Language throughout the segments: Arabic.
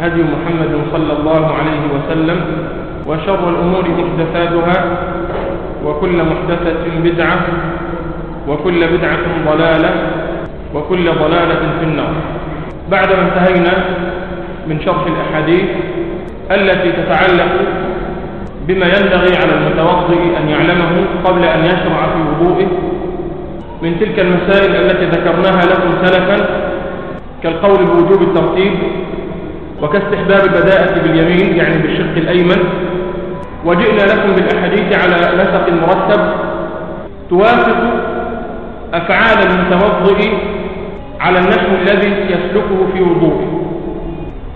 هدي محمد صلى الله عليه وسلم وشر الأمور محدثاتها وكل محدثة بدعة وكل بدعة ضلالة وكل ضلالة في النار. بعدما انتهينا من شرح الأحاديث التي تتعلق بما ينبغي على المتوضئ أن يعلمه قبل أن يشرع في وضوئه. من تلك المسائل التي ذكرناها لكم سلفا كالقول بوجوب الترتيب وكاستحباب البداءة باليمين يعني بالشق الأيمن. وجئنا لكم بالأحاديث على نسق مرتب. توافق أفعال المتوضئ على النحو الذي يسلكه في وضوءه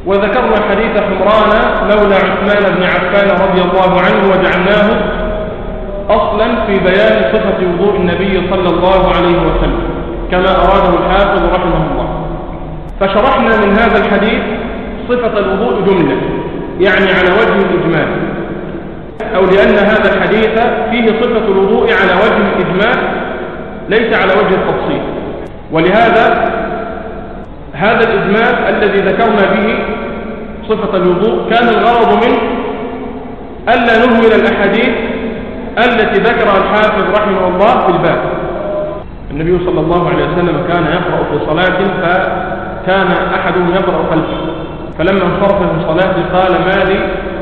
وذكرنا حديث حمران مولى عثمان بن عفان رضي الله عنه وجعلناه أصلا في بيان صفة وضوء النبي صلى الله عليه وسلم كما أراده الحافظ رحمه الله. فشرحنا من هذا الحديث صفة الوضوء جملة يعني على وجه الإجمال. أو لأن هذا الحديث فيه صفة الوضوء على وجه الإجمال ليس على وجه التفصيل. ولهذا هذا الإجمال الذي ذكرنا به صفة الوضوء كان الغرض منه ألا نهمل الأحاديث التي ذكرها الحافظ رحمه الله في الباب. النبي صلى الله عليه وسلم كان يقرأ في صلاة فكان أحدهم يقرأ خلفه. فلما انصرف من صلاته قال مالي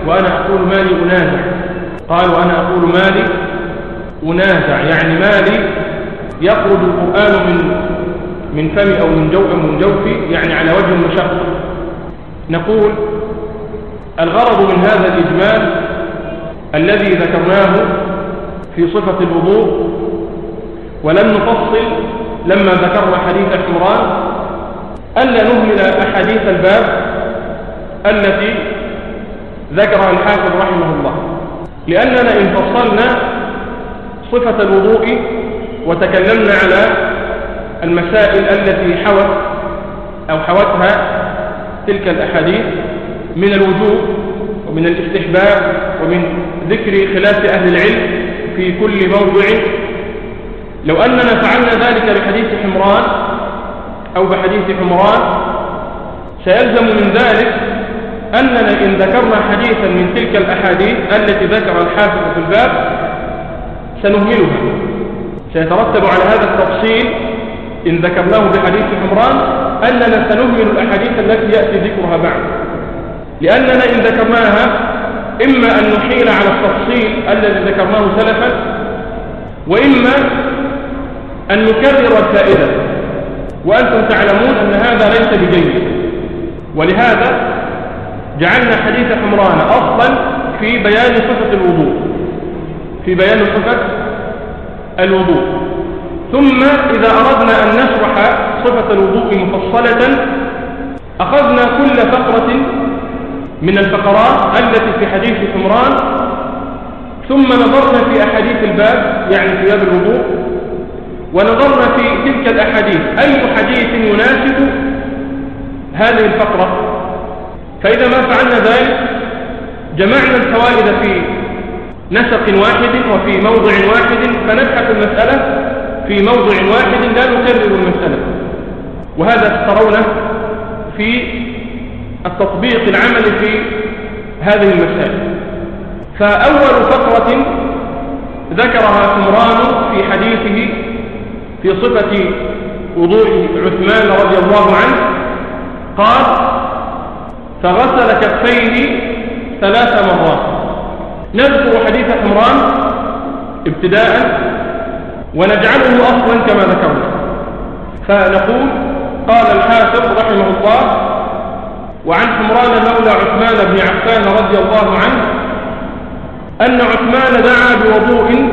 وأنا أقول مالي أنازع. قال وأنا أقول مالي أنازع. يعني مالي يخرج القرآن من من فمي أو من جو من جوفي يعني على وجه المشقة نقول الغرض من هذا الإجمال الذي ذكرناه في صفة الوضوء ولم نفصل لما ذكرنا حديث حمران ألا نهمل أحاديث الباب التي ذكرها الحافظ رحمه الله. لأننا إن فصلنا صفة الوضوء وتكلمنا على المسائل التي حوت أو حوتها تلك الأحاديث من الوجوب ومن الاستحباب ومن ذكر خلاف أهل العلم في كل موضع. لو أننا فعلنا ذلك بحديث حمران أو بحديث حمران سيلزم من ذلك أننا إن ذكرنا حديثا من تلك الأحاديث التي ذكر الحافظ في الباب سنهملها. سيترتب على هذا التفصيل إن ذكرناه بحديث حمران أننا سنهمل الأحاديث التي يأتي ذكرها بعد. لأننا إن ذكرناها إما أن نحيل على التفصيل الذي ذكرناه سلفا وإما أن نكرر الفائدة. وأنتم تعلمون أن هذا ليس بجيد. ولهذا جعلنا حديث حمران أصلا في بيان صفة الوضوء. في بيان صفة الوضوء. ثم إذا أردنا أن نشرح صفة الوضوء مفصلة أخذنا كل فقرة من الفقرات التي في حديث حمران ثم نظرنا في أحاديث الباب يعني في باب الوضوء ونظرنا في تلك الأحاديث. أي حديث يناسب هذه الفقرة؟ فإذا ما فعلنا ذلك جمعنا الفوائد في نسق واحد وفي موضع واحد فنبحث المسألة في موضع واحد لا نكرر المسألة. وهذا ترونه في التطبيق العملي في هذه المسائل. فأول فقرة ذكرها سمران في حديثه في صفة وضوء عثمان رضي الله عنه قال فغسل كفيه ثلاث مرات. نذكر حديث حمران ابتداء ونجعله أصلا كما ذكرنا. فنقول قال الحافظ رحمه الله وعن حمران مولى عثمان بن عفان رضي الله عنه أن عثمان دعا بوضوء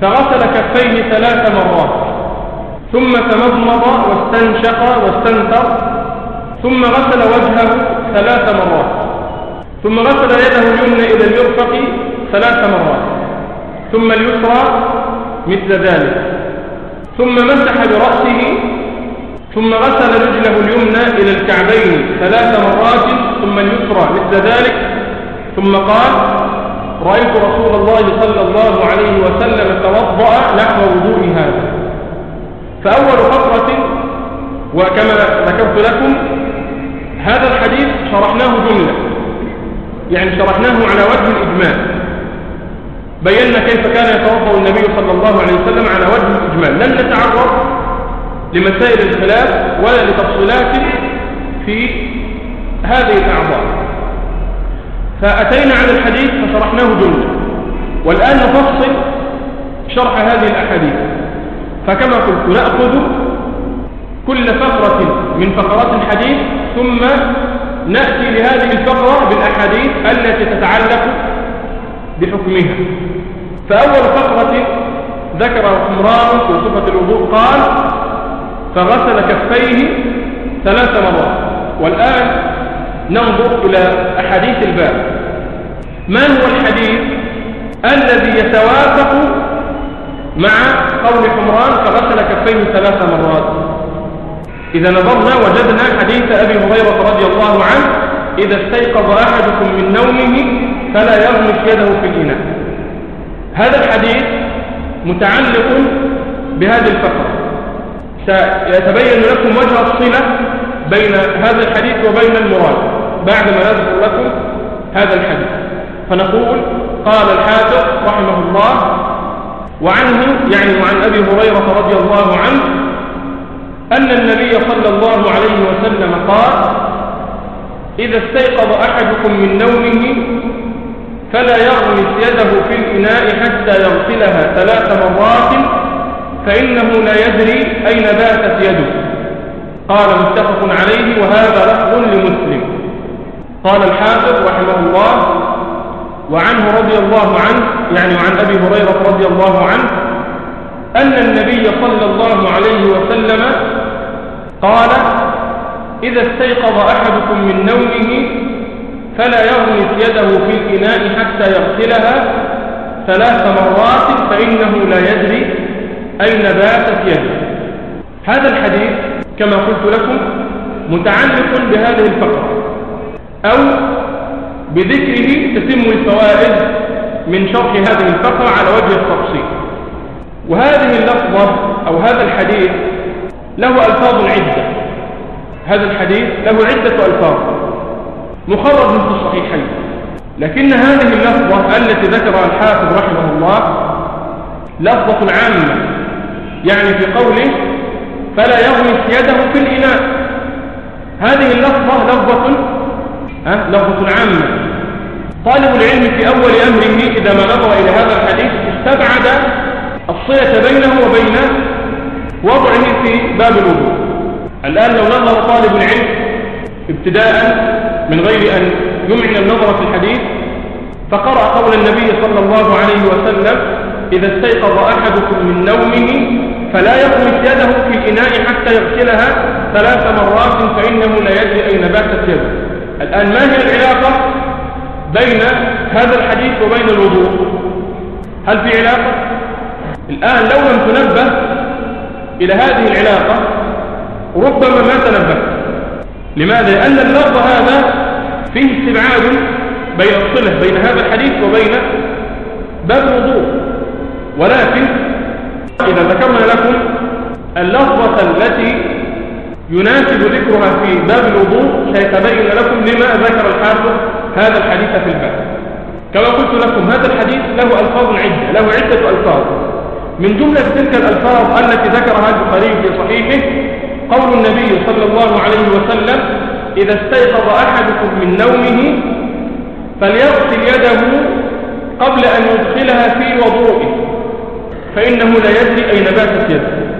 فغسل كفيه ثلاث مرات. ثم تمضمض واستنشق واستنثر. ثم غسل وجهه ثلاث مرات. ثم غسل يده اليمنى إلى المرفق ثلاث مرات. ثم اليسرى مثل ذلك. ثم مسح برأسه ثم غسل رجله اليمنى إلى الكعبين ثلاث مرات ثم اليسرى مثل ذلك. ثم قال رأيت رسول الله صلى الله عليه وسلم توضأ نحو وضوء هذا. فأول فقرة وكما ذكرت لكم هذا الحديث شرحناه جملة. يعني شرحناه على وجه الإجمال. بينا كيف كان يتوضأ النبي صلى الله عليه وسلم على وجه الإجمال. لن نتعرض لمسائل الخلاف ولا لتفصيلات في هذه الأعضاء. فأتينا على الحديث فشرحناه جملة. والآن نفصل شرح هذه الأحاديث. فكما قلت نأخذ كل فقرة من فقرات الحديث ثم نأتي لهذه الفقرة بالأحاديث التي تتعلق بحكمها. فأول فقرة ذكر حمران في صفة الوضوء قال فغسل كفيه ثلاث مرات. والآن ننظر إلى أحاديث الباب. ما هو الحديث الذي يتوافق مع قول حمران فغسل كفيه ثلاث مرات؟ إذا نظرنا وجدنا حديث أبي هريرة رضي الله عنه إذا استيقظ أحدكم من نومه فلا يغمس يده في الإناء. هذا الحديث متعلق بهذه الفقرة. سيتبين لكم وجه الصلة بين هذا الحديث وبين المراد بعد ما نذكر لكم هذا الحديث. فنقول قال الحافظ رحمه الله وعنه يعني وعن أبي هريرة رضي الله عنه أن النبي صلى الله عليه وسلم قال إذا استيقظ أحدكم من نومه فلا يغمس يده في الإناء حتى يغسلها ثلاث مرات فإنه لا يدري أين باتت يده. قال متفق عليه وهذا لفظ لمسلم. قال الحافظ رحمه الله وعنه رضي الله عنه يعني عن أبي هريرة رضي الله عنه أن النبي صلى الله عليه وسلم قال إذا استيقظ أحدكم من نومه فلا يغمس يده في الإناء حتى يغسلها ثلاث مرات فإنه لا يدري أين باتت يده. هذا الحديث كما قلت لكم متعلق بهذه الفقرة أو بذكره تتم الفوائد من شرح هذه الفقرة على وجه التفصيل. وهذه اللفظة أو هذا الحديث له ألفاظ عدة. هذا الحديث له عدة ألفاظ. مخرج في الصحيحين. لكن هذه اللفظة التي ذكرها الحافظ رحمه الله لفظة عامة. يعني في قوله فلا يغمس يده في الإناء. هذه اللفظة لفظة أه؟ لفظة عامة. طالب العلم في أول أمره إذا ما نظر إلى هذا الحديث استبعد الصلة بينه وبين وضعه في باب الوضوء. الآن لو نظر طالب العلم ابتداء من غير أن يمعن النظر في الحديث فقرأ قول النبي صلى الله عليه وسلم إذا استيقظ أحدكم من نومه فلا يغمس يده في الإناء حتى يغسلها ثلاث مرات فإنه لا يدري أين باتت يده. الآن ما هي العلاقة بين هذا الحديث وبين الوضوء؟ هل في علاقة؟ الآن لو لم تنبه إلى هذه العلاقة ربما ما تنبه. لماذا؟ لأن اللفظ هذا فيه استبعاد بين الصلة بين هذا الحديث وبين باب الوضوء. ولكن إذا ذكرنا لكم اللفظة التي يناسب ذكرها في باب الوضوء سيتبين لكم لما ذكر الحافظ هذا الحديث في الباب. كما قلت لكم هذا الحديث له ألفاظ عدة له عدة ألفاظ. من جملة تلك الألفاظ التي ذكرها البخاري في صحيحه قول النبي صلى الله عليه وسلم إذا استيقظ أحدكم من نومه فليغسل يده قبل أن يدخلها في وضوئه فإنه لا يدري أين باتت يده.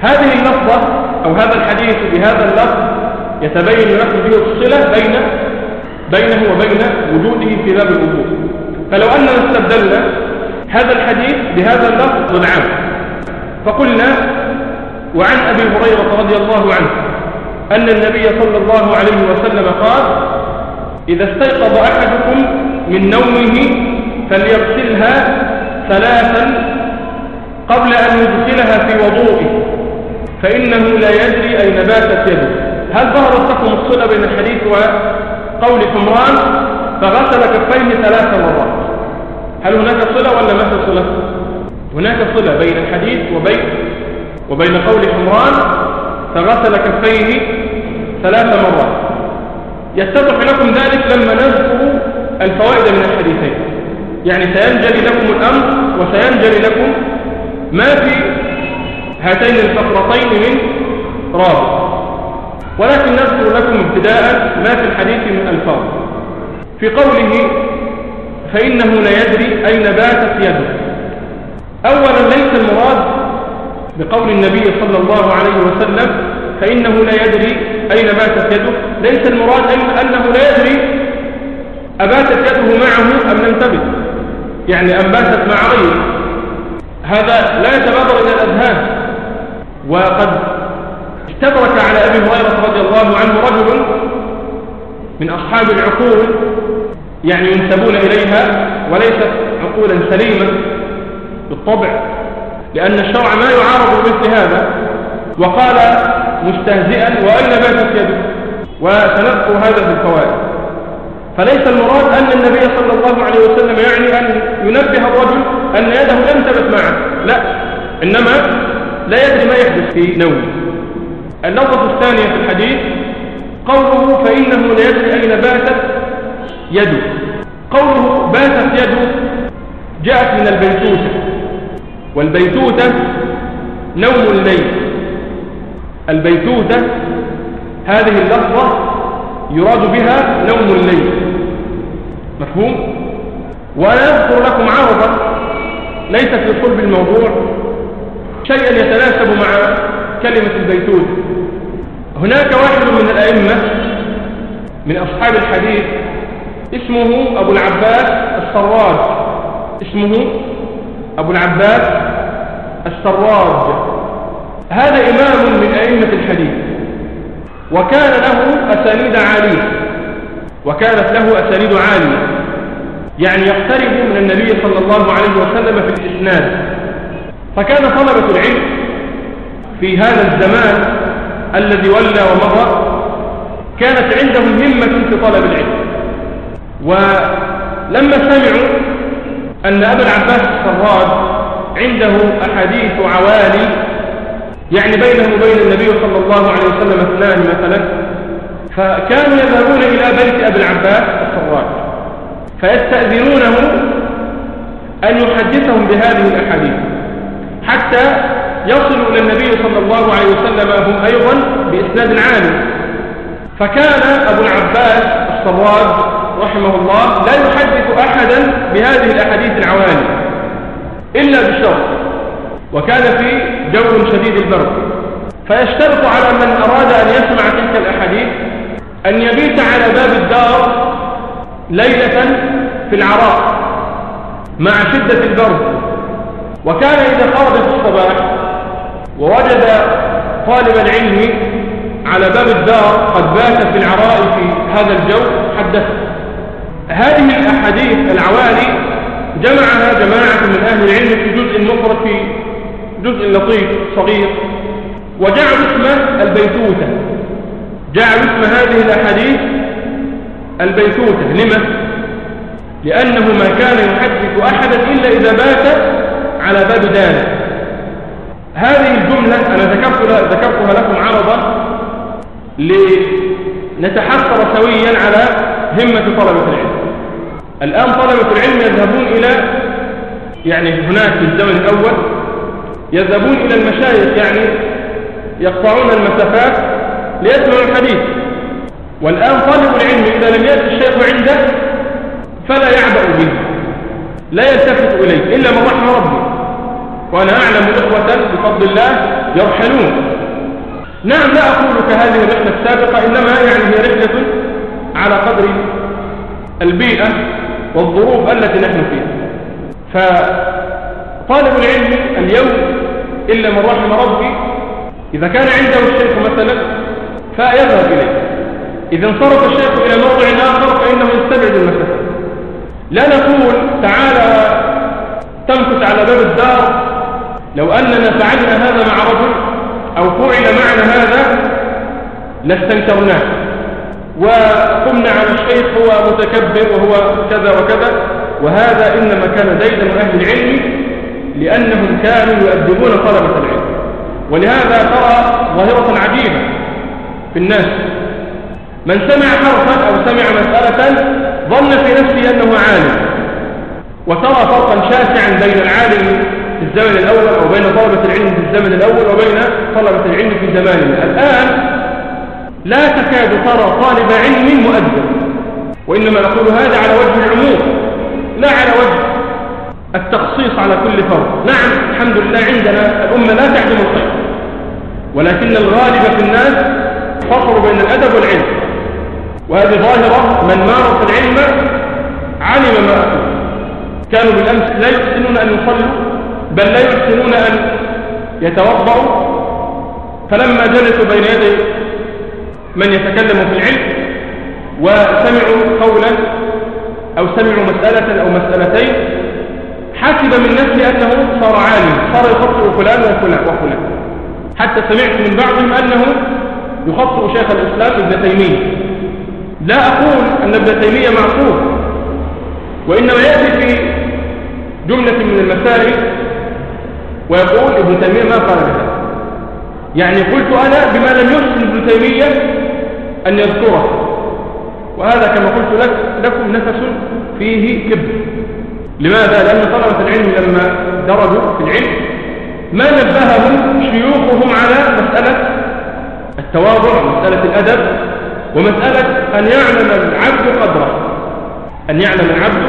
هذه اللفظة أو هذا الحديث بهذا اللفظ يتبين لكم به الصلة بين بينه وبين وجوده في باب الوضوء. فلو أننا استبدلنا هذا الحديث بهذا اللفظ العام فقلنا وعن أبي هريرة رضي الله عنه أن النبي صلى الله عليه وسلم قال إذا استيقظ أحدكم من نومه فليغسلها ثلاثا قبل أن يدخلها في وضوءه فإنه لا يدري أين باتت يده. هل ظهرت لكم الصلة بين الحديث وقول حمران فغسل كفيه ثلاث مرات. هل هناك صلة ولا ما صلة هناك صلة بين الحديث وبين وبين قول حمران فغسل كفيه ثلاث مرات. يتضح لكم ذلك لما نذكر الفوائد من الحديثين. يعني سينجلي لكم الأمر وسينجلي لكم ما في هاتين الفقرتين من رابط. ولكن نذكر لكم ابتداء ما في الحديث من ألفاظ. في قوله فإنه لا يدري أين باتت يده. أولا ليس المراد بقول النبي صلى الله عليه وسلم فإنه لا يدري أين باتت يده. ليس المراد أنه لا يدري أباتت يده معه أم لم تبت. يعني أم باتت مع غيره. هذا لا يتبادر إلى الأذهان. وقد استدرك على أبي هريرة رضي الله عنه رجل من أصحاب العقول يعني ينسبون إليها وليست عقولا سليمة بالطبع لأن الشرع ما يعارض مثل هذا. وقال مستهزئا وأين باتت يده؟ وسنذكر هذا في الفوائد. فليس المراد أن النبي صلى الله عليه وسلم يعني أن ينبه الرجل أن يده لم تبت معه. لا إنما لا يدري ما يحدث في نومه. اللفظة الثانية في الحديث قوله فإنه لا يدري أين باتت يده قوله باتت يده جاءت من البيتوتة. والبيتوتة نوم الليل. البيتوتة هذه اللفظة يراد بها نوم الليل. مفهوم؟ وأنا أذكر لكم عرضا ليس في صلب الموضوع. شيئا يتناسب مع كلمة البيتوتة. هناك واحد من الأئمة من أصحاب الحديث اسمه أبو العباس السراج. اسمه أبو العباس السراج. هذا إمام من أئمة الحديث. وكان له أسانيد عالية. وكانت له أسانيد عالية. يعني يقترب من النبي صلى الله عليه وسلم في الإسناد. فكان طلبة العلم في هذا الزمان الذي ولى ومضى كانت عندهم همة في طلب العلم. ولما سمعوا أن أبا العباس السراج عنده أحاديث عوالي يعني بينه وبين النبي صلى الله عليه وسلم اثنان مثلا فكانوا يذهبون إلى بيت أبي العباس السراج فيستأذنونه أن يحدثهم بهذه الأحاديث حتى يصلوا إلى النبي صلى الله عليه وسلم هم أيضا بإسناد عالي فكان أبو العباس السراج رحمه الله لا يحدث أحدا بهذه الأحاديث العوالي إلا بشرط وكان في جو شديد البرد. فيشترط على من أراد أن يسمع تلك الأحاديث أن يبيت على باب الدار ليلة في العراء مع شدة البرد. وكان إذا خرج في الصباح ووجد طالب العلم على باب الدار قد بات في العراء في هذا الجو حدثه. هذه الأحاديث العوالي جمعها جماعة من أهل العلم في جزء مفرد في جزء لطيف صغير. وجعلوا اسمه البيتوتة. جعلوا اسم هذه الأحاديث البيتوتة. لما؟ لأنه ما كان يحدث أحدا إلا إذا بات على باب داره هذه الجملة أنا ذكرتها, لكم عرضا لنتحسر سويا على همة طلبة العلم. الآن طلبة العلم يذهبون إلى يعني هناك في الزمن الأول يذهبون إلى المشايخ يعني يقطعون المسافات ليسمعوا الحديث. والآن طالب العلم إذا لم يأتي الشيخ عنده فلا يعبأ به لا يلتفت إليه إلا من رحم ربي وأنا أعلم إخوة بفضل الله يرحلون. نعم لا أقول كهذه الرحلة السابقة إنما يعني هي رحلة على قدر البيئة. والظروف التي نحن فيها. فطالب العلم اليوم إلا من رحم ربي إذا كان عنده الشيخ مثلا فيذهب إليه. إذا انصرف الشيخ إلى موضع آخر فإنه يستبعد المسافة لا نقول تعالى تمكث على باب الدار لو أننا فعلنا هذا مع رجل أو فعل معنا هذا لاستنكرناه. وقمنا على الشيخ هو متكبر وهو كذا وكذا. وهذا إنما كان زيدا من أهل العلم لأنهم كانوا يؤدبون طلبة العلم. ولهذا ترى ظاهرة عجيبة في الناس. من سمع حرفا أو سمع مسألة ظن في نفسه أنه عالم. وترى فرقا شاسعا بين العالم في الزمن الأول أو بين طلبة العلم في الزمن الأول وبين طلبة العلم في زماننا الآن لا تكاد ترى طالب علم مؤدب. وإنما نقول هذا على وجه العموم لا على وجه التخصيص على كل فرد. نعم الحمد لله عندنا الأمة لا تعدم الخير ولكن الغالب في الناس فصل بين الأدب والعلم. وهذه ظاهرة من مارس العلم علم ما أقول. كانوا بالأمس لا يحسنون أن يصلوا بل لا يحسنون أن يتوضعوا فلما جلسوا بين يدي من يتكلم في العلم وسمعوا قولا أو سمعوا مسألة أو مسألتين حسب من نفسه أنه صار عالم صار يخطئ فلان وفلان وفلان. حتى سمعت من بعضهم أنه يخطئ شيخ الإسلام ابن تيمية. لا أقول أن ابن تيمية معصوم وإنما يأتي في جملة من المسائل ويقول ابن تيمية ما قال يعني قلت أنا بما لم يحسن ابن تيمية أن يذكره. وهذا كما قلت لك لكم نفس فيه كبر. لماذا؟ لأن طلبة العلم لما درجوا في العلم ما نبههم شيوخهم على مسألة التواضع مسألة الأدب ومسألة أن يعلم العبد قدره. أن يعلم العبد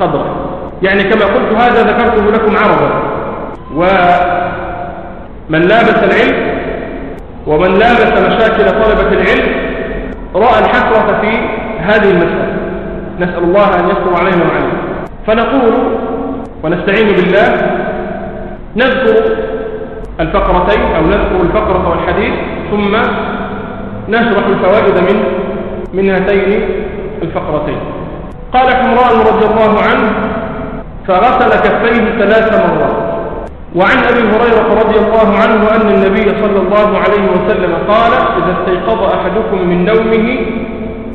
قدره. يعني كما قلت هذا ذكرته لكم عرضا. ومن لابس العلم ومن لابس مشاكل طلبة العلم رأى الحسرة في هذه المسألة. نسأل الله أن يستر علينا وعلينا فنقول ونستعين بالله نذكر الفقرتين أو نذكر الفقرة والحديث ثم نشرح الفوائد من من هاتين الفقرتين. قال حمران رضي الله عنه فغسل كفيه ثلاث مرات. وعن أبي هريرة رضي الله عنه أن النبي صلى الله عليه وسلم قال إذا استيقظ أحدكم من نومه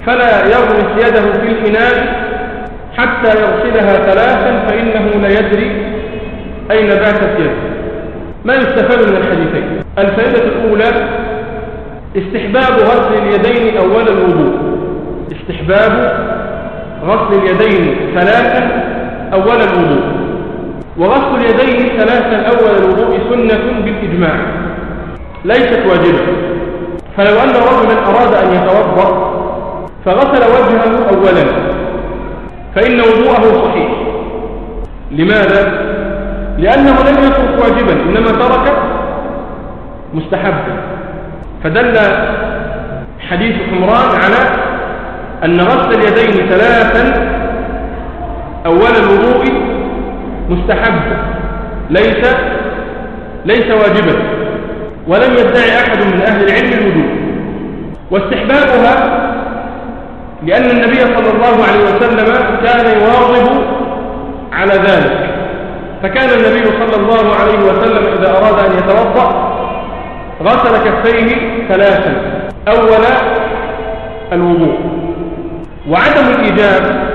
فلا يغمس يده في الإناء حتى يغسلها ثلاثا فإنه لا يدري أين باتت يده. ما يستفاد من الحديثين؟ الفائدة الأولى استحباب غسل اليدين أول الوضوء. استحباب غسل اليدين ثلاثا أول الوضوء. وغسل اليدين ثلاثا أول الوضوء سنة بالإجماع. ليست واجبة. فلو أن رجلا أراد أن يتوضأ فغسل وجهه أولا. فإن وضوءه صحيح. لماذا؟ لأنه لم يترك واجبا إنما ترك مستحبا. فدل حديث حمران على أن غسل اليدين ثلاثا أول الوضوء مستحب. ليس ليس واجبا. ولم يدعي أحد من أهل العلم الوجوب واستحبابها لأن النبي صلى الله عليه وسلم كان يواظب على ذلك. فكان النبي صلى الله عليه وسلم إذا أراد أن يتوضأ غسل كفيه ثلاثا. أول الوضوء. وعدم الإيجاب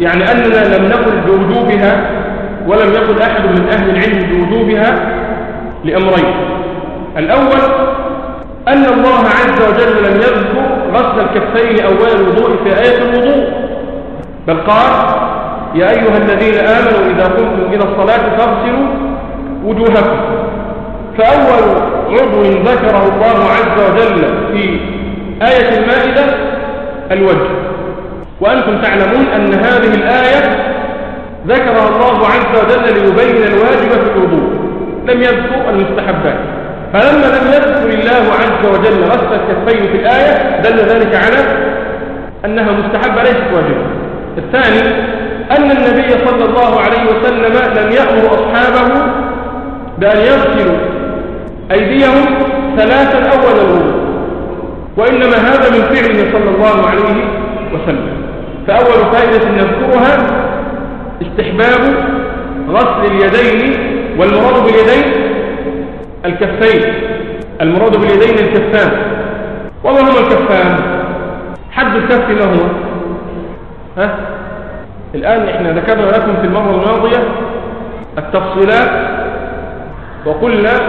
يعني أننا لم نقل بوجوبها ولم يقل أحد من أهل العلم بوجوبها لأمرين. الأول أن الله عز وجل لم يذكر غسل الكفين أول الوضوء في آية الوضوء بل قال يا أيها الذين آمنوا إذا قمتم إلى الصلاة فاغسلوا وجوهكم. فأول عضو ذكره الله عز وجل في آية المائدة الوجه. وأنتم تعلمون أن هذه الآية ذكرها الله عز وجل ليبين الواجب في الوضوء. لم يذكر المستحبات فلما لم يذكر الله عز وجل غسل الكفين في الآية دل ذلك على أنها مستحبة ليست واجبة. الثاني أن النبي صلى الله عليه وسلم لم يأمر أصحابه بأن يغسلوا أيديهم ثلاثا أول الوضوء وإنما هذا من فعله صلى الله عليه وسلم. فأول فائدة نذكرها استحباب غسل اليدين والمراد باليدين الكفين. المراد باليدين الكفان. وما هما الكفان. حد الكف ما هو؟ ها؟ الآن إحنا ذكرنا لكم في المرة الماضية التفصيلات وقلنا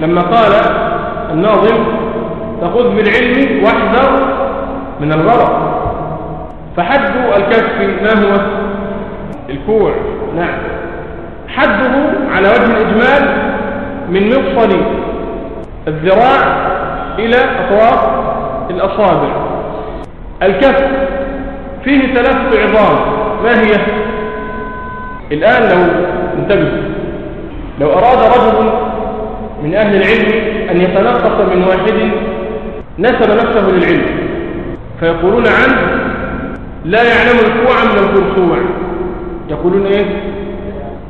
لما قال الناظم فخذ بالعلم واحذر من الغرق. فحد الكف ما هو؟ نعم. حده على وجه الإجمال من مفصل الذراع إلى أطراف الأصابع. الكف فيه ثلاثة عظام. ما هي؟ الآن لو انتبه. لو أراد رجل من أهل العلم أن يتنقص من واحد نسب نفسه للعلم. فيقولون عنه لا يعلم الكوع من الكرسوع يقولون إيه؟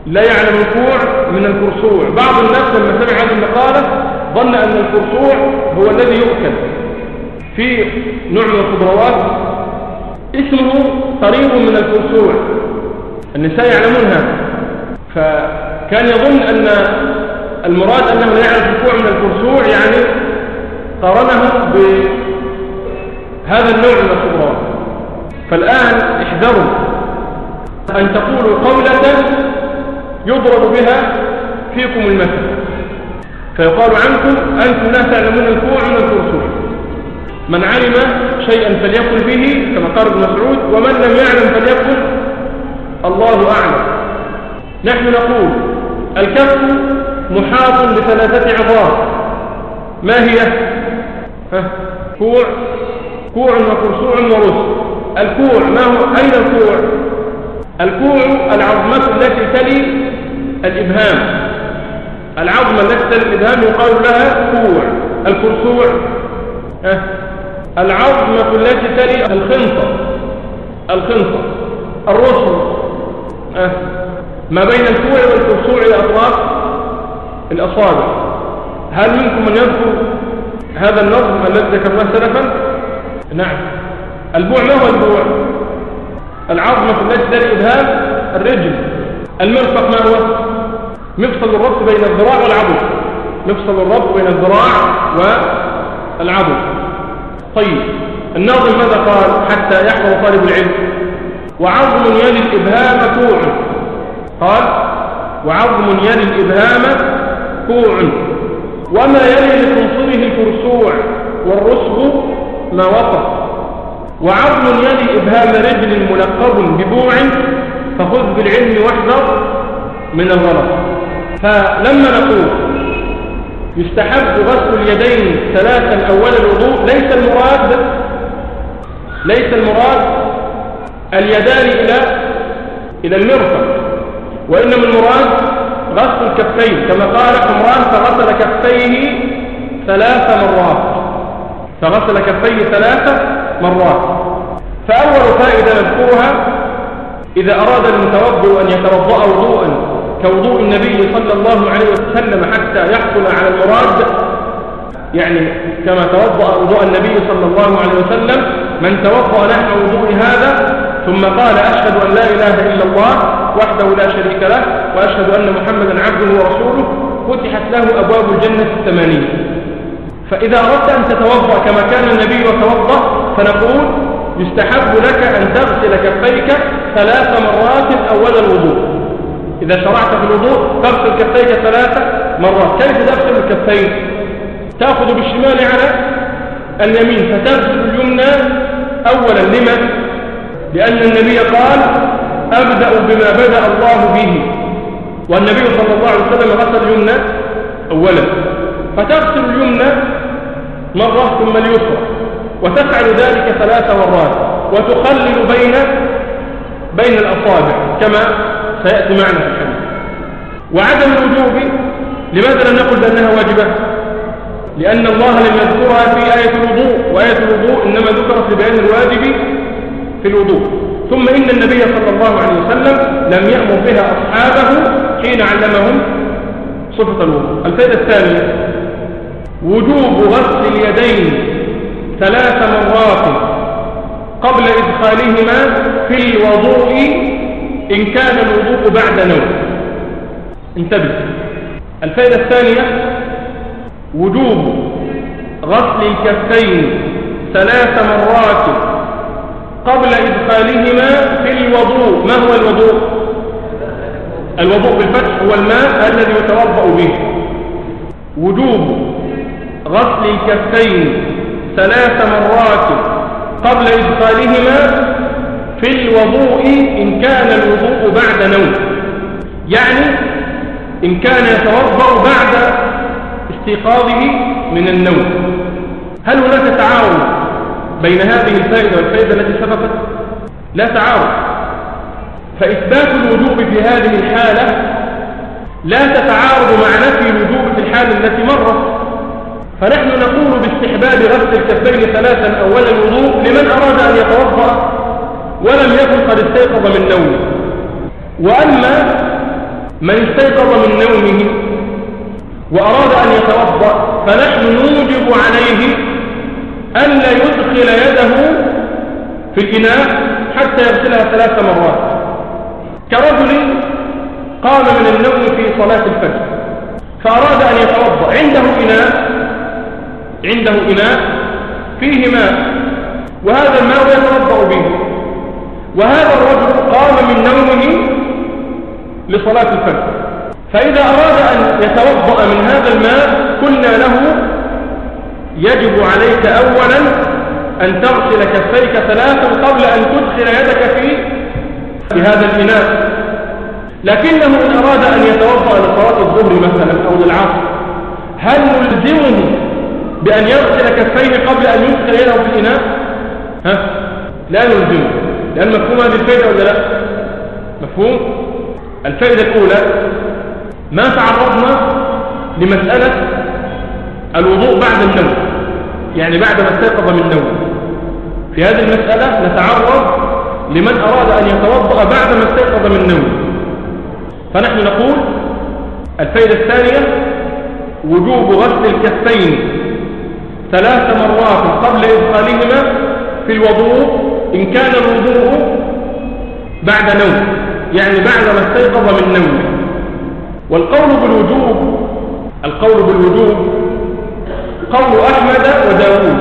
لا يعلم الكوع من الكرسوع بعض الناس لما سمع هذه المقالة ظن أن الكرسوع هو الذي يؤكل. في نوع من الخضروات اسمه قريب من الكرسوع النساء يعلمون هذا فكان يظن أن المراد أنه لا يعرف الكوع من الكرسوع يعني قارنه بهذا النوع من الخضروات. فالآن احذروا. أن تقولوا قولة يضرب بها فيكم المثل. فيقال عنكم أنتم لا تعلمون الكوع من الكرسوع من علم شيئا فليقل به كما قال ابن مسعود ومن لم يعلم فليقل الله أعلم. نحن نقول الكف محاط بثلاثة عظام ما هي؟ ها؟ كوع. كوع وكرسوع ورس الكوع ما هو؟ أين الكوع؟ الكوع العظمة التي تلي الإبهام. العظمة التي تلي الإبهام يقال لها كوع الكرسوع. العظمة التي تلي الخنطة الخنطة الرسل ما بين الكوع والكرسوع إلى أطراف الأصابع. هل منكم من يذكر هذا النظم الذي ذكرناه سلفا؟ نعم. البوع ما هو البوع؟ العظمة التي تلي الإبهام الرجل المرفق ما هو؟ مفصل الربط بين الذراع والعضد مفصل الربط بين الذراع والعضد طيب الناظم ماذا قال حتى يحفظ طالب العلم؟ وعظم يلي الإبهام كوع. قال وعظم يلي الإبهام كوع. وما يلي لتنصره الكرسوع والرسغ ما وقف وعظم يلي إبهام رجل ملقب ببوع فخذ بالعلم واحذر من الغلط. فلما نقول يستحب غسل اليدين ثلاثا أول الوضوء ليس المراد ليس المراد اليدان إلى إلى المرفق وإنما المراد غسل الكفين. كما قال عمران فغسل كفيه ثلاث مرات. فغسل كفيه ثلاث مرات. فأول فائدة نذكرها إذا أراد المتوضئ أن يتوضأ وضوءا كوضوء النبي صلى الله عليه وسلم حتى يحصل على المراد يعني كما توضأ وضوء النبي صلى الله عليه وسلم من توضأ نحو وضوء هذا ثم قال أشهد أن لا إله إلا الله وحده لا شريك له وأشهد أن محمدا عبده ورسوله فتحت له أبواب الجنة الثمانية فإذا أردت أن تتوضأ كما كان النبي وتوضأ فنقول يستحب لك أن تغسل كفيك ثلاث مرات أول الوضوء. إذا شرعت في الوضوء تغسل كفيك ثلاث مرات. كيف تغسل الكفين؟ تأخذ بالشمال على اليمين فتغسل اليمنى أولا. لما لأن النبي قال أبدأ بما بدأ الله به. والنبي صلى الله عليه وسلم غسل اليمنى أولا. فتغسل اليمنى مرة ثم اليسرى. وتفعل ذلك ثلاث مرات وتخلل بين بين الأصابع كما سيأتي معنا في الحديث. وعدم الوجوب لماذا لم نقل بأنها واجبة؟ لأن الله لم يذكرها في آية الوضوء وآية الوضوء إنما ذكرت لبيان الواجب في الوضوء. ثم إن النبي صلى الله عليه وسلم لم يأمر بها أصحابه حين علمهم صفة الوضوء. الفائدة الثانية وجوب غسل اليدين ثلاث مرات قبل إدخالهما في الوضوء إن كان الوضوء بعد نوم. انتبه. الفائدة الثانية وجوب غسل الكفين ثلاث مرات قبل إدخالهما في الوضوء. ما هو الوضوء؟ الوضوء بالفتح هو الماء الذي يتوضأ به. وجوب غسل الكفين ثلاث مرات قبل إدخالهما في الوضوء إن كان الوضوء بعد نوم. يعني إن كان يتوضأ بعد استيقاظه من النوم. هل هناك تعارض بين هذه الفائدة والفائدة التي سبقت؟ لا تعارض. فإثبات الوجوب في هذه الحالة لا تتعارض مع نفي الوجوب في الحالة التي مرت. فنحن نقول باستحباب غسل الكفين ثلاثا أول الوضوء لمن أراد أن يتوضأ ولم يكن قد استيقظ من نومه. وأما من استيقظ من نومه وأراد أن يتوضأ فنحن نوجب عليه ألا يدخل يده في الإناء حتى يغسلها ثلاث مرات. كرجل قام من النوم في صلاة الفجر فأراد أن يتوضأ. عنده إناء عنده إناء فيه ماء وهذا الماء يتوضأ به. وهذا الرجل قام من نومه لصلاة الفجر. فإذا أراد أن يتوضأ من هذا الماء قلنا له يجب عليك أولا أن تغسل كفيك ثلاثا قبل أن تدخل يدك في هذا الإناء. لكنه إن أراد أن يتوضأ لصلاة الظهر مثلا أو للعصر هل نلزمه بأن يغسل كفيه قبل أن يدخل يده في الإناء؟ ها؟ لا نلزمه لأن مفهوم هذه الفائدة ولا لا؟ مفهوم؟ الفائدة الأولى ما تعرضنا لمسألة الوضوء بعد النوم يعني بعد ما استيقظ من النوم. في هذه المسألة نتعرض لمن أراد أن يتوضأ بعد ما استيقظ من النوم. فنحن نقول الفائدة الثانية وجوب غسل الكفين ثلاث مرات قبل إدخالهما في الوضوء إن كان الوضوء بعد نوم يعني بعد ما استيقظ من نومه والقول بالوجوب القول بالوجوب قول أحمد وداود.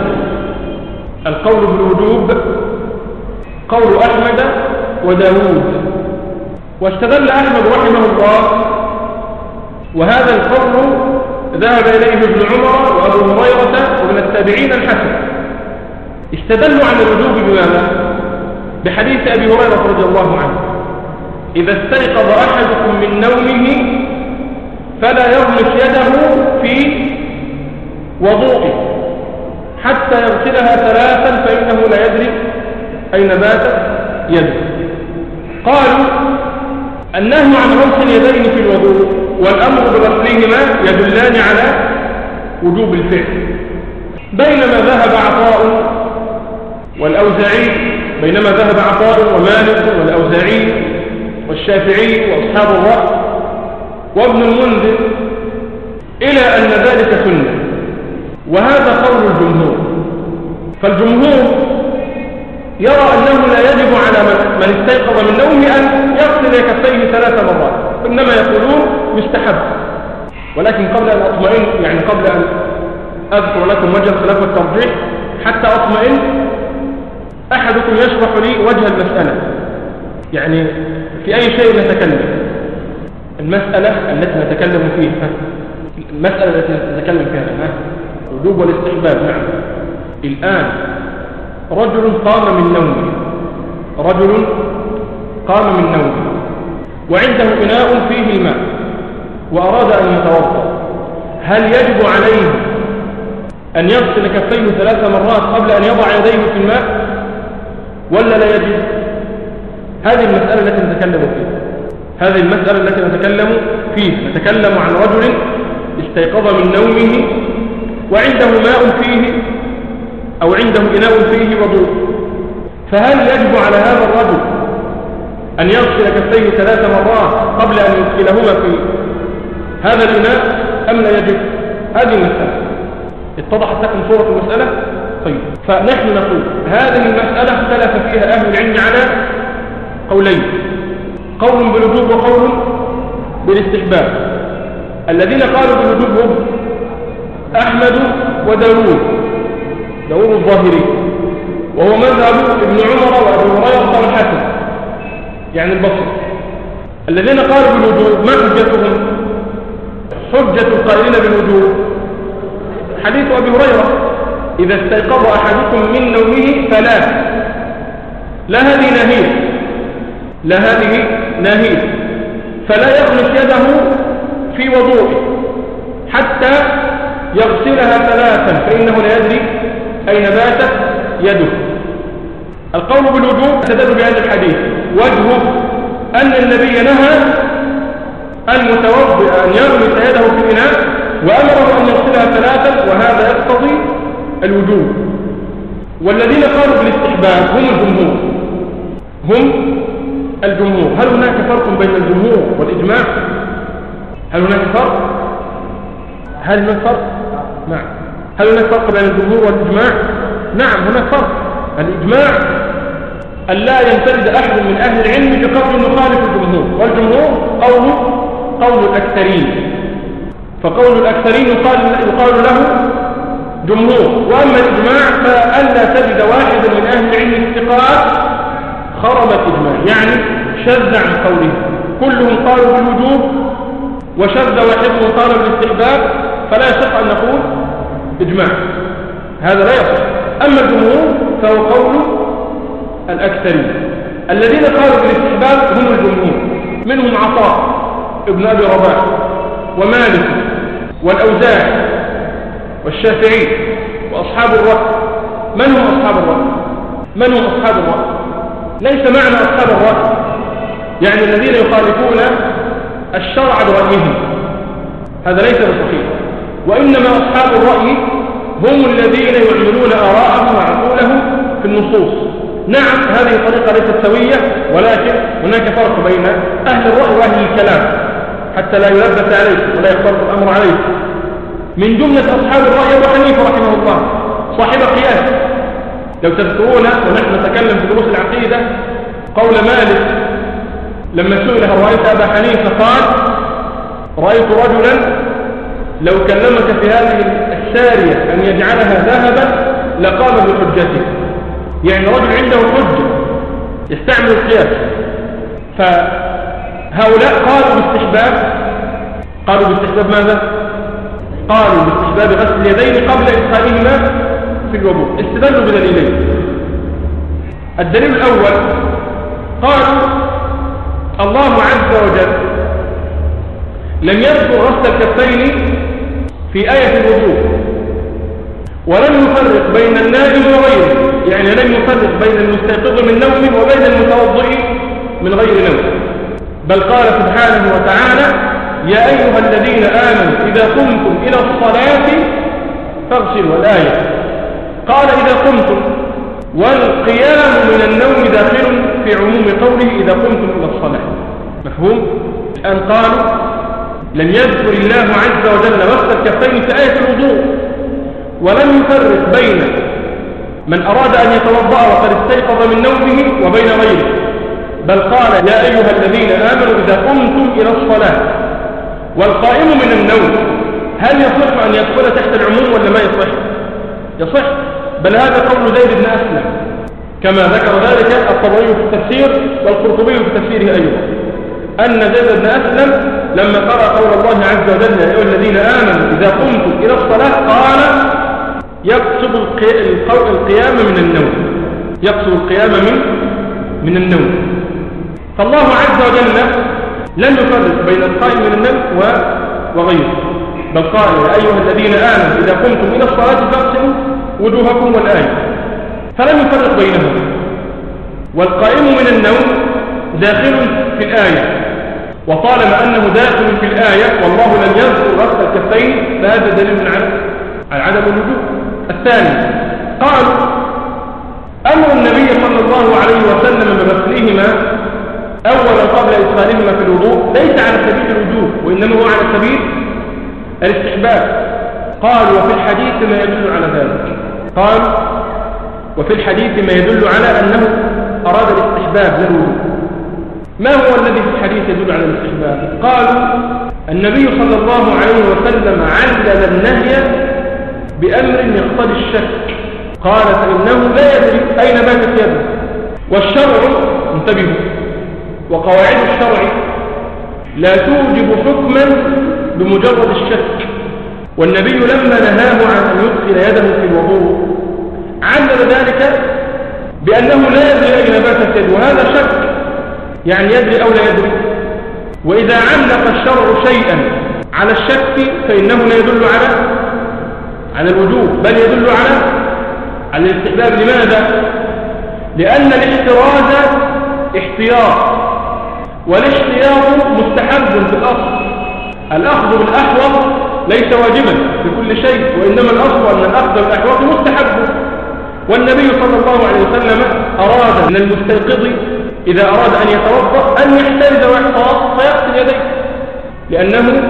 القول بالوجوب قول أحمد وداود. واستدل أحمد رحمه الله وهذا القول ذهب إليه ابن عمر وأبو هريرة ومن التابعين الحسن. استدلوا على الوجوب بماذا؟ بحديث أبي هريرة رضي الله عنه. إذا استيقظ أحدكم من نومه فلا يغمس يده في وضوءه حتى يغسلها ثلاثا فإنه لا يدري أين بات يده. قالوا النهي عن غسل اليدين في الوضوء والأمر بغسلهما يدلان على وجوب الفعل. بينما ذهب عطاء والأوزاعي بينما ذهب عطاء ومالك والأوزاعي والشافعي وأصحاب الرأي وابن المنذر إلى أن ذلك سنة. وهذا قول الجمهور. فالجمهور يرى أنه لا يجب على من استيقظ من نومه أن يغسل كفيه ثلاث مرات. إنما يقولون يستحب ولكن قبل أن أطمئن يعني قبل أن أذكر لكم وجه خلاف الترجيح حتى أطمئن أحدكم يشرح لي وجه المسألة. يعني في أي شيء نتكلم؟ المسألة التي نتكلم فيها. المسألة التي نتكلم فيها وجوب والاستحباب نعم. الآن رجل قام من نومه. رجل قام من نومه. وعنده إناء فيه الماء وأراد أن يتوضأ. هل يجب عليه أن يغسل كفيه ثلاث مرات قبل أن يضع يديه في الماء؟ ولا لا يجب؟ هذه المسألة التي نتكلم فيها. هذه المسألة التي نتكلم فيها. نتكلم عن رجل استيقظ من نومه وعنده ماء فيه أو عنده إناء فيه وضوء. فهل يجب على هذا الرجل أن يغسل كفيه ثلاث مرات قبل أن يدخلهما في هذا الإناء أم لا يجب؟ هذه المسألة اتضحت لكم صورة المسألة؟ طيب. فنحن نقول هذه المسألة اختلف فيها أهل العلم على قولين. قول بالوجوب وقول بالاستحباب. الذين قالوا بالوجوب هم أحمد وداوود. داوود الظاهري. وهو مذهب ابن عمر وابو هريرة والحسن يعني البصر الذين قالوا بالوجوب ما حجتهم؟ حجة القائلين بالوجوب حديث أبي هريرة إذا استيقظ أحدكم من نومه فلا. لا هذه نهيه. لا هذه ناهية فلا يخلص يده في وضوءه حتى يغسلها ثلاثا فإنه لا يدري أين باتت يده. القول بالوجوب تدل بهذا الحديث. وجهه أن النبي نهى المتوضئ أن يغمس يده في الإناء وأمره أن يغسلها ثلاثا وهذا يقتضي الوجوب. والذين قالوا بالاستحباب هم الجمهور. هم الجمهور. هل هناك فرق بين الجمهور والإجماع؟ هل هناك فرق؟ هل هناك فرق؟ نعم. هل هناك فرق بين الجمهور والإجماع؟ نعم هناك فرق. الإجماع أن لا ينفرد أحد من أهل العلم بقول مخالف الجمهور. والجمهور قول قول الأكثرين. فقول الأكثرين يقال, يقال له جمهور. وأما الإجماع فألا تجد واحدا من أهل العلم الثقات خرم الإجماع. يعني شذ عن قوله. كلهم قالوا بالوجوب وشذ واحدهم قال بالاستحباب فلا يصح أن نقول إجماع. هذا لا يصح. أما الجمهور فهو قول الأكثرين. الذين قالوا بالاستحباب هم الجمهور. منهم عطاء. ابن أبي رباح ومالك والأوزاع والشافعي وأصحاب الرأي من هم أصحاب الرأي من هم أصحاب الرأي ليس معنى أصحاب الرأي يعني الذين يخالفون الشرع برأيهم. هذا ليس بصحيح. وإنما أصحاب الرأي هم الذين يعملون آراءهم وعقولهم في النصوص. نعم هذه الطريقة ليست سوية ولكن هناك فرق بين أهل الرأي وأهل الكلام. حتى لا يلبس عليك ولا يختلط الأمر عليك. من جملة أصحاب الرأي أبو حنيفة رحمه الله صاحب قياس لو تذكرون ونحن نتكلم في دروس العقيدة قول مالك لما سئل هل رأيت أبا حنيفة قال رأيت رجلا لو كلمك في هذه السارية أن يجعلها ذهبا لقام بحجته. يعني رجل عنده حجة يستعمل القياس. فهؤلاء قالوا باستحباب. قالوا باستحباب ماذا؟ قالوا باستحباب غسل اليدين قبل إدخالهما في الوضوء. استدلوا بدليلين. الدليل الأول قالوا الله عز وجل لم يذكر غسل الكفين في آية الوضوء ولم يفرق بين النائم وغيره. يعني لم يفرق بين المستيقظ من نوم وبين المتوضئ من غير نوم. بل قال سبحانه وتعالى يا أيها الذين آمنوا إذا قمتم إلى الصلاة فاغسلوا الآية. قال إذا قمتم والقيام من النوم داخل في عموم قوله إذا قمتم إلى الصلاة. مفهوم؟ الآن قالوا لم يذكر الله عز وجل وقت الكفين في آية الوضوء ولم يفرق بين من أراد أن يتوضأ وقد استيقظ من نومه وبين غيره. بل قال يا أيها الذين آمنوا إذا قمتم إلى الصلاة والقائم من النوم هل يصح أن يدخل تحت العموم ولا ما يصح؟ يصح بل هذا قول زيد بن أسلم. كما ذكر ذلك الطبري في التفسير والقرطبي في تفسيره أيضا. أن زيد بن أسلم لما قرأ قول الله عز وجل يا أيها الذين آمنوا إذا قمتم إلى الصلاة قال يقصد القيام من النوم يقصد القيام من من النوم. فالله عز وجل لم يفرق بين القائم من النوم وغيره. بل قال يا أيها الذين آمنوا إذا قمتم إلى الصلاة فاغسلوا وجوهكم والآية. فلم يفرق بينهم والقائم من النوم داخل في الآية. وطالما أنه داخل في الآية والله لم يذكر غسل الكفين فهذا دليل على عدم الوجوب الثاني قال أمر النبي صلى الله عليه وسلم بغسلهما أولا قبل إدخالهما في الوضوء ليس على سبيل الوجوب وإنما هو على سبيل الاستحباب. قال وفي الحديث ما يدل على ذلك. قال وفي الحديث ما يدل على أنه أراد الاستحباب للوضوء ما هو الذي في الحديث يدل على الاستحباب؟ قالوا النبي صلى الله عليه وسلم علل النهي بأمر يقتضي الشك قال فإنه لا يدري أين باتت يده. والشرع انتبهوا وقواعد الشرع لا توجب حكما بمجرد الشك. والنبي لما نهاه عن أن يدخل يده في الوضوء علل ذلك بأنه لا يدري أين باتت يده وهذا شك. يعني يدري أو لا يدري. وإذا علق الشرع شيئا على الشك فإنه لا يدل على على الوجوب بل يدل على على الاستحباب. لماذا؟ لأن الاحتراز احتياط. والاحتياط مستحب في الأصل الأخذ بالأحوط ليس واجبا في كل شيء وإنما الأصل أن الأخذ بالأحوط مستحب. والنبي صلى الله عليه وسلم أراد من المستيقظ إذا أراد أن يتوضأ أن يحترز ويحتاط فيغسل يديه لأنه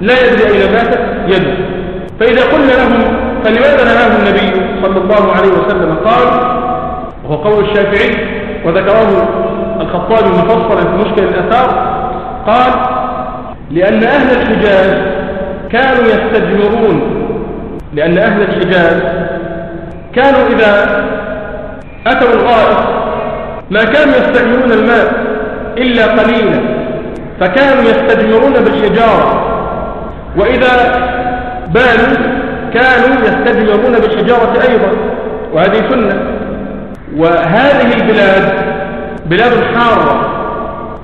لا يدري أين باتت يده. فإذا قلنا لهم فلماذا نهاه النبي صلى الله عليه وسلم؟ قال وهو قول الشافعي وذكره الخطابي مفصلا في مشكل الأثار قال لأن أهل الحجاز كانوا يستجمرون. لأن أهل الحجاز كانوا إذا أتوا الغائط ما كانوا يستعملون الماء إلا قليلا فكانوا يستجمرون بالحجارة. وإذا بالوا كانوا يستجمرون بالحجارة أيضا وهذه سنة. وهذه البلاد بلاد حارة.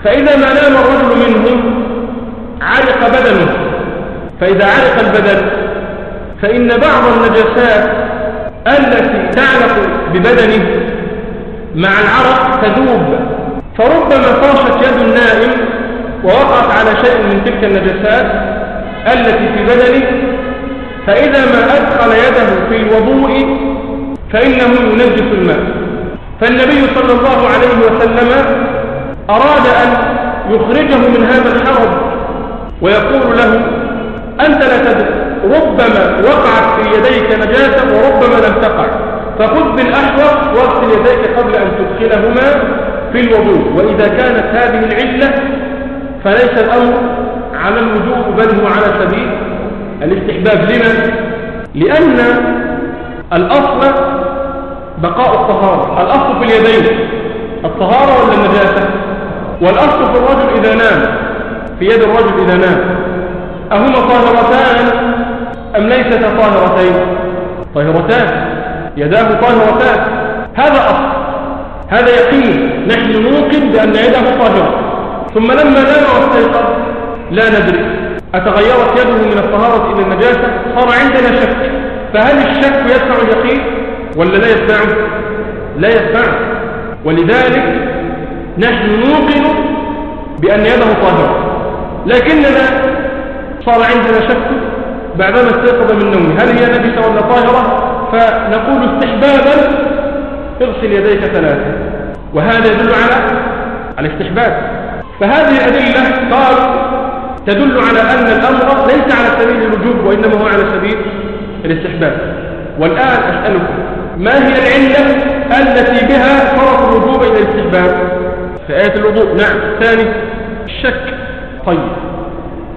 فإذا ما نام الرجل منهم علق بدنه. فإذا علق البدن فإن بعض النجاسات التي تعلق ببدنه مع العرق تذوب. فربما طاشت يد النائم ووقعت على شيء من تلك النجاسات التي في بدنه. فإذا ما أدخل يده في الوضوء فإنه ينجس الماء. فالنبي صلى الله عليه وسلم أراد أن يخرجه من هذا الحرج ويقول له أنت لا تدري ربما وقعت في يديك نجاسة وربما لم تقع فخذ بالأحوط واغسل يديك قبل أن تدخلهما في الوضوء وإذا كانت هذه العلة فليس الأمر على الوجوب بل هو على سبيل الاستحباب لما؟ لأن الأصل بقاء الطهارة. الأصل في اليدين الطهارة ولا النجاسة؟ والأصل في الرجل إذا نام. في يد الرجل إذا نام. أهما طاهرتان أم ليستا طاهرتين؟ طاهرتان. يداه طاهرتان. هذا أصل. هذا يقين. نحن نوقن بأن يده طاهرة. ثم لما نام واستيقظ لا ندري. أتغيرت يده من الطهارة إلى النجاسة؟ صار عندنا شك. فهل الشك يدفع اليقين؟ ولا لا يدفعه لا يدفعه ولذلك نحن نوقن بأن يده طاهرة لكننا صار عندنا شك بعدما استيقظ من نومه. هل هي نبسة ولا طاهرة؟ فنقول استحبابا اغسل يديك ثلاثة. وهذا يدل على الاستحباب. فهذه الأدلة قال تدل على أن الأمر ليس على سبيل الوجوب وإنما هو على سبيل الاستحباب. والآن أسألكم ما هي العلة التي بها فرق الوجوب إلى الاستحباب؟ في آية الوضوء. نعم. ثاني. الشك. طيب.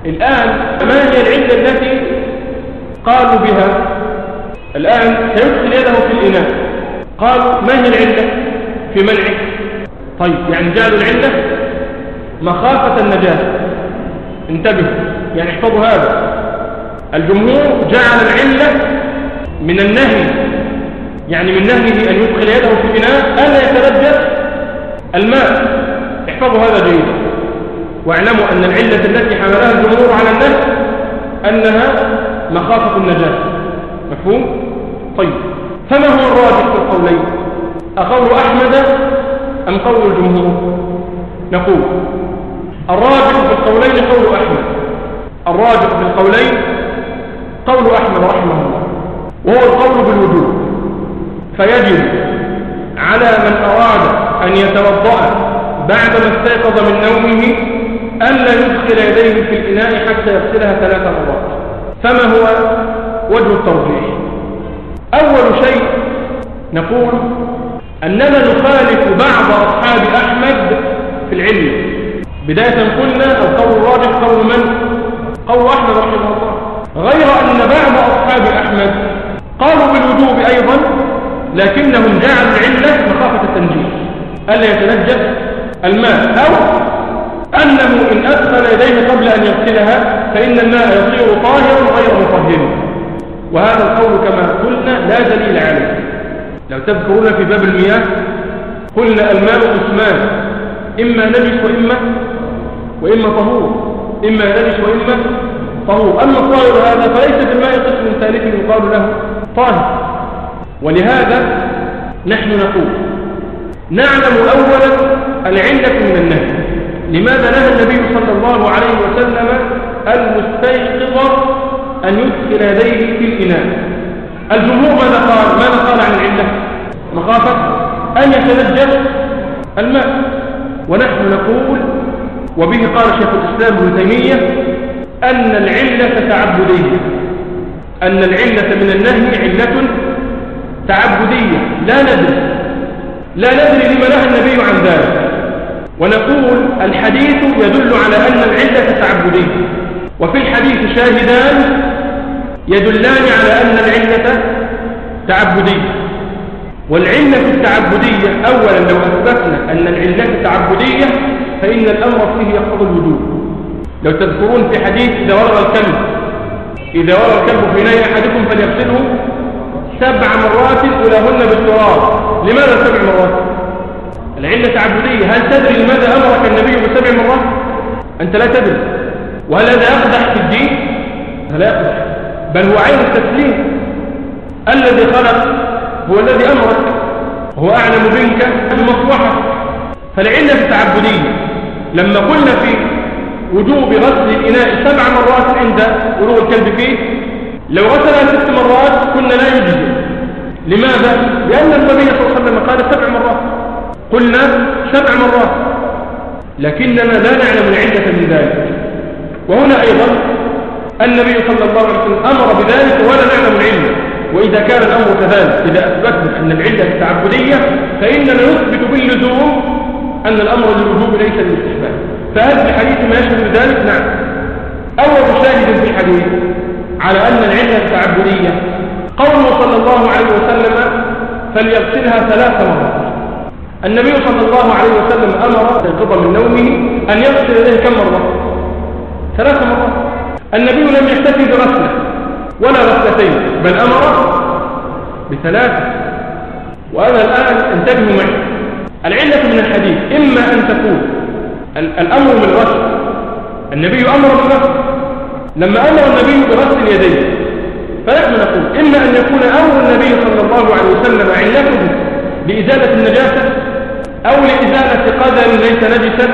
الآن ما هي العلة التي قالوا بها؟ الآن سيدخل يده في الإناء. قالوا ما هي العلة في منعه؟ طيب. يعني جعلوا العلة مخافة النجاة. انتبهوا يعني احفظوا هذا. الجمهور جعل العلة من النهي يعني من نهيه أن يدخل يده في الإناء ألا يتنجس الماء. احفظوا هذا جيدا. واعلموا أن العلة التي حملها الجمهور على النهي أنها مخافة النجاة. مفهوم؟ طيب. فما هو الراجح في القولين؟ أقول أحمد أم قول الجمهور؟ نقول. الراجح في القولين قول أحمد. الراجح في القولين قول أحمد رحمه الله. وهو القول بالوجود. فيجب على من أراد أن يتوضأ بعدما استيقظ من نومه ألا يدخل يديه في الإناء حتى يغسلها ثلاث مرات. فما هو وجه الترجيح أول شيء نقول أننا نخالف بعض أصحاب أحمد في العلم. بداية قلنا القول الراجح قول من؟ قول أحمد رحمه الله. غير أن بعض أصحاب أحمد قالوا بالوجوب أيضا لكنهم جعلوا العلة مخافة التنجيس ألا يتنجس الماء أو أنه إن أدخل يديه قبل أن يغسلها فإن الماء يصير طاهرا غير مطهر. وهذا القول كما قلنا لا دليل عليه. لو تذكرون في باب المياه قلنا الماء قسمان إما نجس وإما وإما طهور. إما نجس وإما طهور. أما الطاهر هذا فليس في الماء قسم ثالث يقال له طاهر. ولهذا نحن نقول نعلم أولا العلة من النهي. لماذا نهى النبي صلى الله عليه وسلم المستيقظ أن يدخل يديه في الإناء؟ الجمهور ماذا قال؟ ماذا قال عن العلة؟ مخافة؟ أن يتنجس الماء. ونحن نقول وبه قال شيخ الإسلام ابن تيمية أن العلة تعبدية. أن العلة من النهي علة تعبدية. لا ندري. لا ندري لما نهى النبي عن ذلك. ونقول الحديث يدل على أن العلة تعبدية. وفي الحديث شاهدان يدلان على أن العلة تعبدية. والعلة التعبدية أولا لو أثبتنا أن العلة تعبدية فإن الأمر فيه يقتضي الوجود لو تذكرون في حديث إذا ورغ الكلب إذا ورغ الكلب في نهي أحدكم فليغسله. سبع مرات أولاهن بالتراب. لماذا سبع مرات؟ العلة تعبدية هل تدري لماذا أمرك النبي بسبع مرات؟ أنت لا تدري. وهل هذا يقدح في الدين؟ لا يقدح بل هو عين التسليم. الذي خلق هو الذي أمرك. هو أعلم منك المصلحة. فالعلة التعبدية. لما قلنا في وجوب غسل الإناء سبع مرات عند ولوغ الكلب فيه لو غسلها ست مرات كنا لا يجزي لماذا؟ لأن النبي صلى الله عليه وسلم قال سبع مرات. قلنا سبع مرات. لكننا لا نعلم العلة من ذلك. وهنا أيضا النبي صلى الله عليه وسلم أمر بذلك ولا نعلم العلة. وإذا كان الأمر كذلك إذا أثبتنا أن العلة التعبدية فإننا نثبت باللزوم أن الأمر للوجوب ليس للاستحباب. فهل الحديث ما يشهد ذلك؟ نعم. أول شاهد في الحديث على أن العلة التعبدية قوله صلى الله عليه وسلم فليغسلها ثلاث مرات. النبي صلى الله عليه وسلم أمر القضى من نومه أن يغسل يديه كم مرة؟ ثلاث مرات. النبي لم يكتفي بغسله ولا غسلتين بل أمر بثلاثة. وأنا الآن انتبهوا معي. العلة من الحديث إما أن تكون الأمر بالغسل النبي أمر بالغسل. لما أمر النبي بغسل اليدين فنحن نقول إما أن يكون أمر النبي صلى الله عليه وسلم علته لإزالة النجاسة أو لإزالة قدر ليس نجسا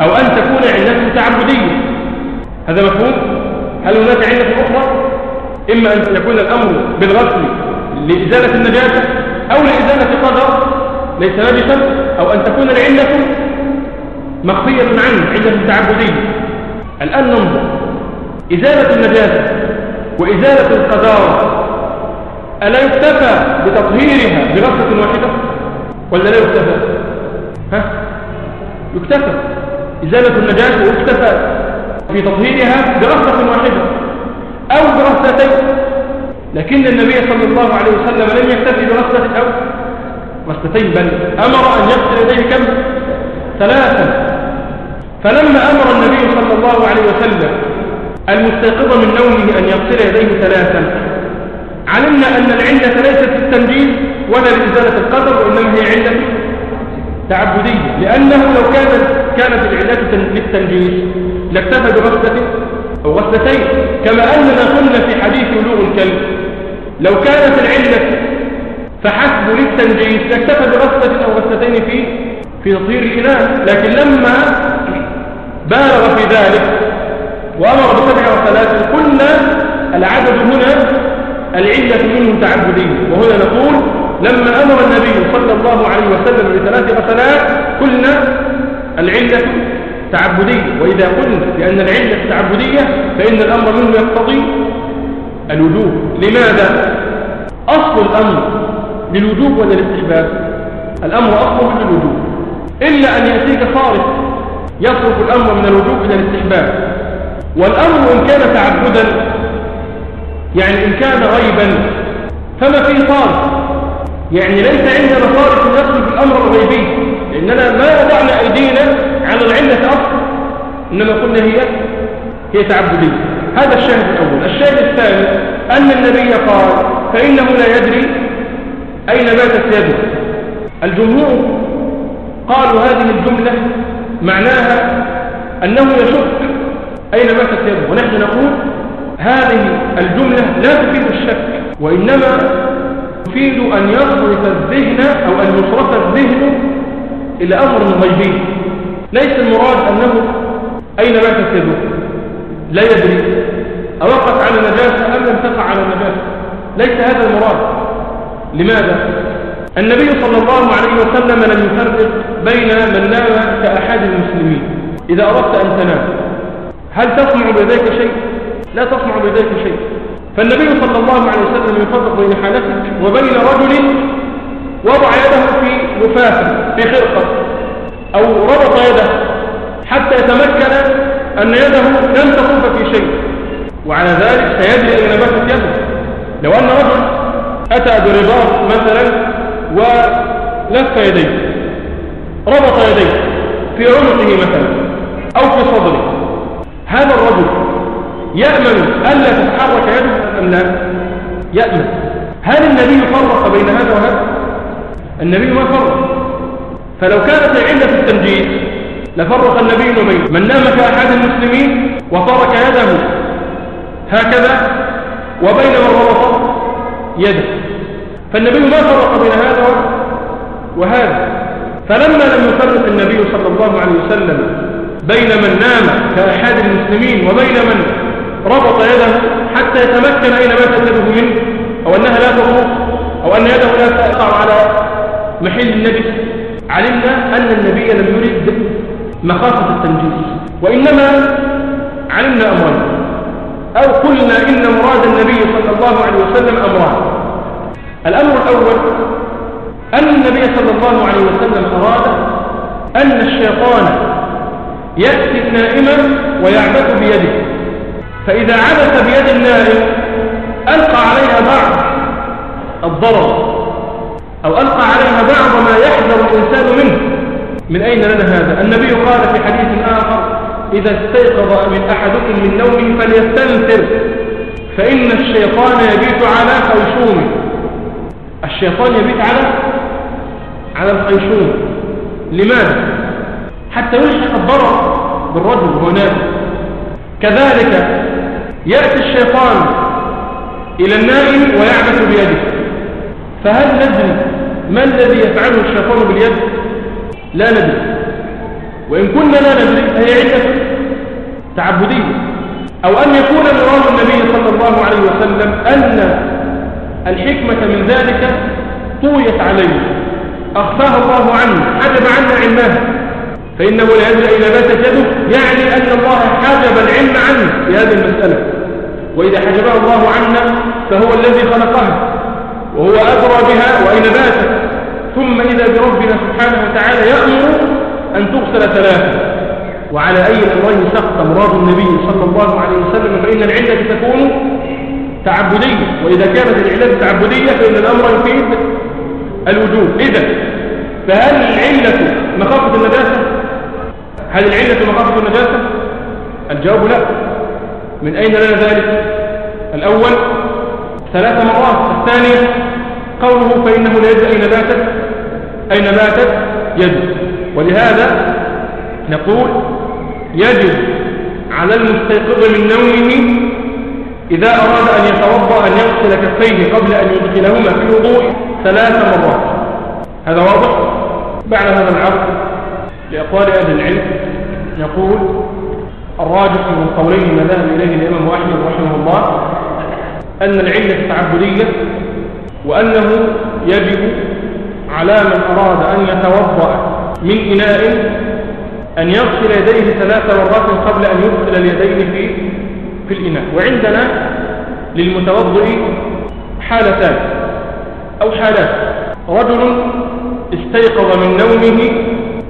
أو أن تكون علته تعبدية هذا مفهوم؟ هل هناك علة أخرى؟ إما أن يكون الأمر بالغسل لإزالة النجاسة أو لإزالة قدر ليس نجسا أو أن تكون العلة مخفية عنه علة تعبدية الآن ننظر إزالة النجاسة وإزالة القذارة. ألا يكتفى بتطهيرها بغسلة واحدة؟ ولا لا يكتفى؟ ها؟ يكتفى. إزالة النجاسة يكتفى في تطهيرها بغسلة واحدة أو برهستين لكن النبي صلى الله عليه وسلم لم يكتفي برهسة أو رهستين بل أمر أن يغسل يديه كم؟ ثلاثا. فلما أمر النبي صلى الله عليه وسلم المستيقظ من نومه أن يغسل يديه ثلاثا. علمنا أن العلة ليست التنجيل ولا لإزالة القدر وإنما هي علة تعبدية. لأنه لو كانت كانت العلة للتنجيل لاكتفى بغسلة أو غسلتين كما أننا قلنا في حديث ولوغ الكلب لو كانت العلة فحسب للتنجيس لاكتفى بغسلة أو غسلتين في في تطهير الإناء لكن لما بالغ في ذلك وأمر بسبع وثلاث قلنا العدد هنا العلة منه تعبدية وهنا نقول لما أمر النبي صلى الله عليه وسلم بثلاث غسلات قلنا العلة تعبدية. وإذا قلنا بأن العلة تعبدية فإن الأمر منه يقتضي الوجوب. لماذا؟ أصل الأمر للوجوب ولا للاستحباب الأمر أصله للوجوب إلا أن يأتيك صارف يصرف الأمر من الوجوب إلى الاستحباب. والأمر إن كان تعبدا يعني إن كان غيبا فما فيه صارف يعني ليس عندنا صارف يصرف الأمر الغيبي. لأننا ما وضعنا أيدينا على العلة أصلا. إنما قلنا هي هي تعبدية. هذا الشاهد الأول. الشاهد الثاني أن النبي قال فإنه لا يدري أين باتت يده. الجمهور قالوا هذه الجملة معناها أنه يشك أين باتت يده ونحن نقول هذه الجملة لا تفيد الشك وإنما تفيد أن يصرف الذهن أو أن يصرف الذهن إلى أمر غيبي ليس المراد أنه أين باتت يده لا يدري. أوقف على نجاسة أم لم تقع على نجاسة؟ ليس هذا المراد. لماذا؟ النبي صلى الله عليه وسلم لم يفرق بين من نام كأحد المسلمين. إذا أردت أن تنام هل تسمع بذلك شيء؟ لا تسمع بذلك شيء. فالنبي صلى الله عليه وسلم يفرق بين حالتك وبين رجل وضع يده في لفافة في خرقة أو ربط يده حتى يتمكن أن يده لم تطوف في شيء. وعلى ذلك سيدري أين باتت يده. لو أن رجل أتى برباط مثلا ولف يديه ربط يديه في عنقه مثلا أو في صدره. هذا الرجل يأمن ألا تتحرك يده أم لا؟ يأمن. هل النبي فرق بين هذا وهذا؟ النبي ما فرق. فلو كانت العلة التنجيز لفرق النبي بين. من نام كأحد المسلمين وترك يده هكذا وبين من ربط يده. فالنبي ما فرق بين هذا وهذا. فلما لم يفرق النبي صلى الله عليه وسلم بين من نام كأحد المسلمين وبين من ربط يده حتى يتمكن أين ماتت يده منه أو أنها لا تروح أو أن يده لا تقع على محل النبي. علمنا أن النبي لم يرد مخافة التنجيس وإنما علمنا أمرين. أو قلنا إن مراد النبي صلى الله عليه وسلم أمران. الأمر الأول أن النبي صلى الله عليه وسلم أراد أن الشيطان يأتي النائم ويعبث بيده. فإذا عبث بيد النائم ألقى عليها بعض الضرر. أو ألقى عليها بعض ما يحذر الإنسان منه. من أين لنا هذا؟ النبي قال في حديث آخر إذا استيقظ من أحدكم من نومه فليستنثر فإن الشيطان يبيت على خيشومه الشيطان يبيت على على الخيشوم لماذا؟ حتى يلحق الضرر. بالرجل هناك كذلك يأتي الشيطان إلى النائم ويعبث بيده. فهل ندري ما الذي يفعله الشيطان باليد؟ لا ندري. وإن كنا لا ندري فهي عدة تعبدية. أو أن يكون مراد النبي صلى الله عليه وسلم أن الحكمة من ذلك طويت عليه. أخفاها الله عنه حجب عنا علمها. فإنه لا يدري إلى تجده يعني أن الله حجب العلم عنه في هذه المسألة. وإذا حجبها الله عنا فهو الذي خلقها وهو أدرى بها وأين باتت ثم إذا بربنا سبحانه وتعالى يأمر أن تغسل ثلاثة. وعلى أي الأمرين سقط مراد النبي صلى الله عليه وسلم فإن العلة تكون تعبدية. وإذا كانت العلة تعبدية فإن الأمر يفيد الوجوب. إذا فهل العلة مخافة النجاسة؟ هل العلة مخافة النجاسة؟ الجواب لا. من أين لنا ذلك؟ الأول ثلاث مرات. الثانية قوله فإنه لا يدري أين باتت أين باتت؟ يده ولهذا نقول يجب على المستيقظ من نومه إذا أراد أن يتوضأ أن يغسل كفيه قبل أن يدخلهما في الوضوء ثلاث مرات. هذا واضح؟ بعد هذا العرض لأقوال أهل العلم يقول الراجح من القولين ما ذهب إليه الإمام أحمد رحمه الله أن العلة التعبدية وأنه يجب على من أراد أن يتوضأ من إناء أن يغسل يديه ثلاث مرات قبل أن يدخل اليدين في في الإناء. وعندنا للمتوضئ حالتان أو حالات. رجل استيقظ من نومه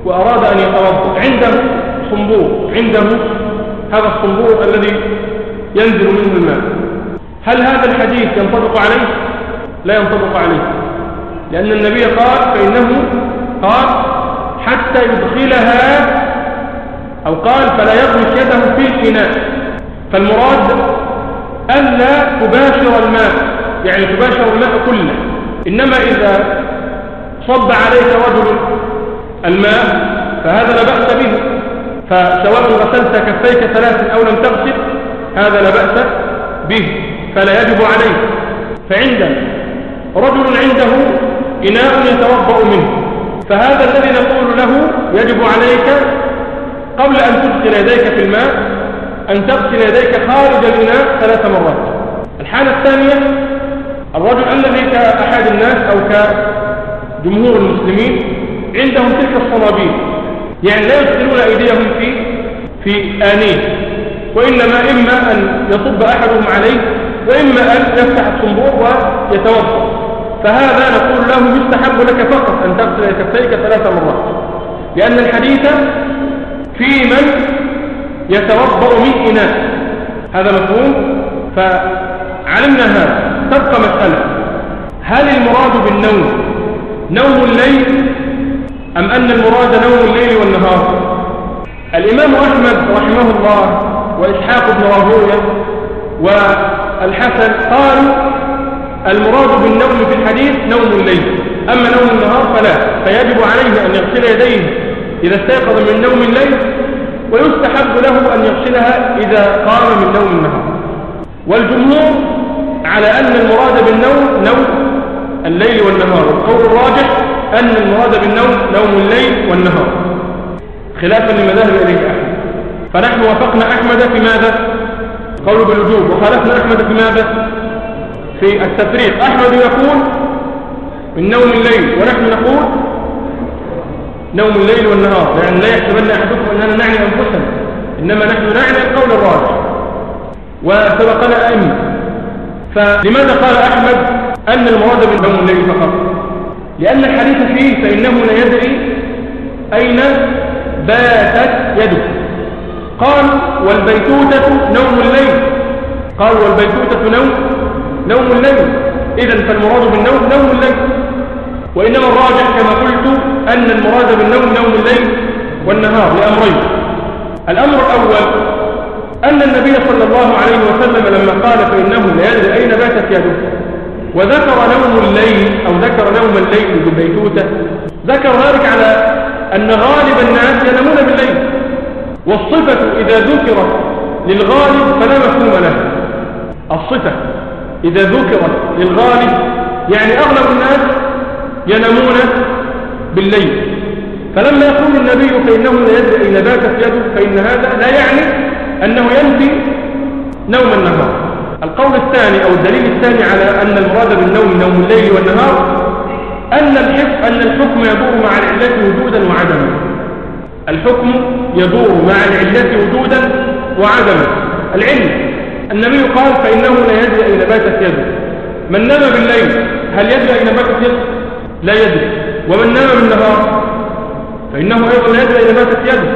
وأراد أن يتوضا عنده صنبور عنده هذا الصنبور الذي ينزل منه الماء هل هذا الحديث ينطبق عليه؟ لا ينطبق عليه. لأن النبي قال فإنه قال حتى يدخلها أو قال فلا يغمس يده في الإناء فالمراد ألا تباشر الماء يعني تباشر الماء كله. إنما إذا صب عليك رجل الماء فهذا لا بأس به. فسواء غسلت كفيك ثلاث أو لم تغسل هذا لا بأس به فلا يجب عليه. فعند رجل عنده إناء يتوضأ منه فهذا الذي نقول له يجب عليك قبل أن تغسل يديك في الماء أن تغسل يديك خارج الإناء ثلاث مرات. الحالة الثانية الرجل الذي كأحد الناس أو كجمهور المسلمين عندهم تلك الصنابيل يعني لا يغسلون أيديهم في في آنين. وإنما إما أن يصب أحدهم عليه وإما أن يفتح الصنبور ويتوضأ. فهذا نقول له يستحب لك فقط أن تغسل كفيك ثلاث مرات. لأن الحديث في من يتوضأ من إناء هذا مفهوم؟ فعلمنا هذا. تبقى مسألة. هل المراد بالنوم نوم الليل أم أن المراد نوم الليل والنهار؟ الإمام أحمد رحمه الله وإسحاق بن راهوية والحسن قالوا المراد بالنوم في الحديث نوم الليل أما نوم النهار فلا فيجب عليه أن يغسل يديه إذا استيقظ من نوم الليل ويستحب له أن يغسلها إذا قام من نوم النهار. والجمهور على أن المراد بالنوم نوم الليل والنهار والقول الراجح أن المراد بالنوم نوم الليل والنهار. خلافا لما ذهب إليه أحمد فنحن وافقنا أحمد في ماذا؟ قول بالوجوب وخالفنا أحمد في ماذا؟ في التفريق. أحمد يقول من نوم الليل ونحن نقول نوم الليل والنهار. يعني لا يحسبن أحدكم أننا نعني أنفسنا إنما نحن نعني القول الراجح. وسبقنا أئمة. فلماذا قال أحمد أن المراد من نوم الليل فقط؟ لأن الحديث فيه فإنه لا يدري أين باتت يده. قال والبيتوتة نوم الليل. قال والبيتوتة نوم نوم الليل. إذا فالمراد بالنوم نوم الليل. وإنما الراجح كما قلت أن المراد بالنوم نوم الليل والنهار لأمرين. الأمر الأول أن النبي صلى الله عليه وسلم لما قال فإنه لا يدري أين باتت يده. وذكر نوم الليل أو ذكر نوم الليل بالبيتوتة ذكر ذلك على أن غالب الناس ينامون بالليل. والصفة إذا ذكرت للغالب فلا مفهوم له. الصفة إذا ذكرت للغالب يعني أغلب الناس ينامون بالليل. فلما يقول النبي فإنه لا يدري أين باتت يده فإن هذا لا يعني أنه ينفي نوم النهار. القول الثاني أو الدليل الثاني على أن المراد بالنوم نوم الليل والنهار أن الحكم, أن الحكم يدور مع العلة وجودا وعدما. الحكم يدور مع العلة وجودا وعدما. العلم النبي قال فإنه لا يدري أين باتت يده. من نام بالليل هل يدري أين باتت يده؟ لا يدري. ومن نام بالنهار فإنه أيضا لا يدري أين باتت يده.